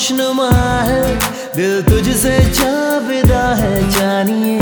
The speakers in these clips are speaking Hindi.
खुशनुमा है। दिल तुझसे चाविदा है जानिए।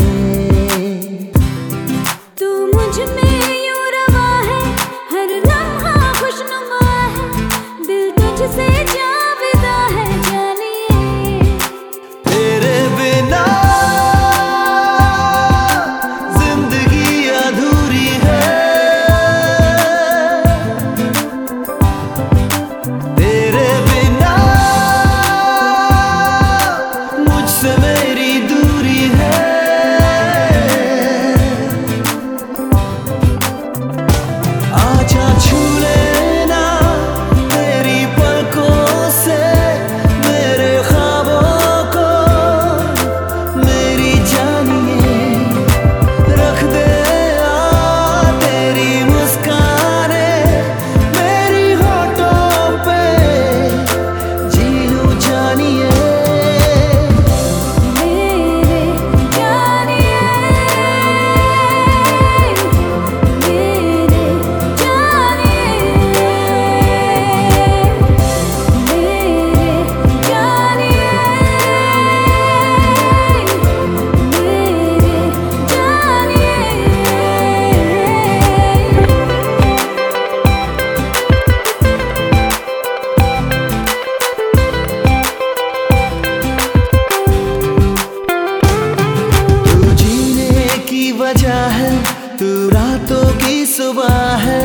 सुबह है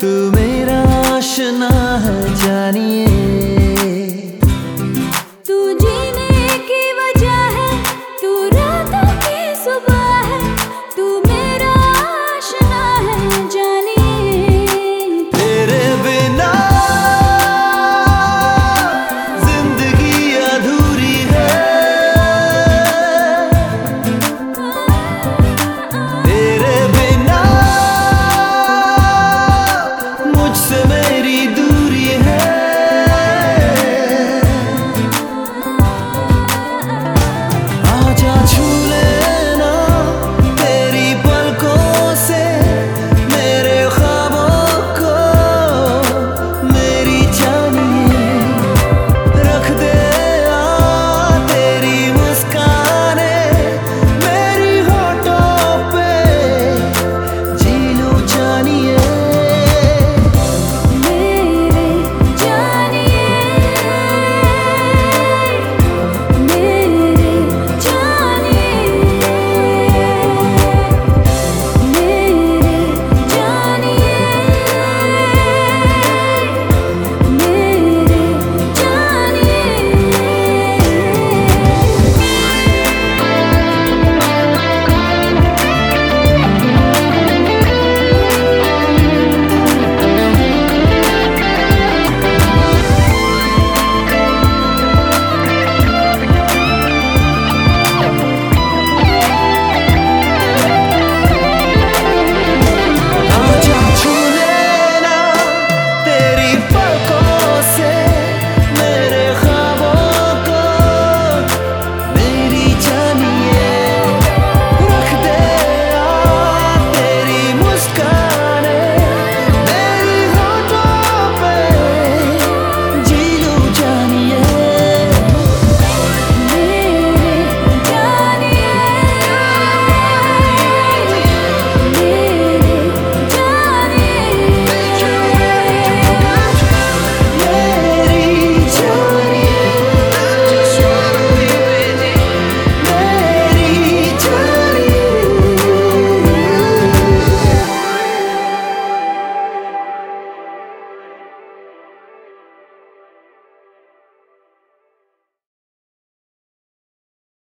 तू मेरा आशना है जानिए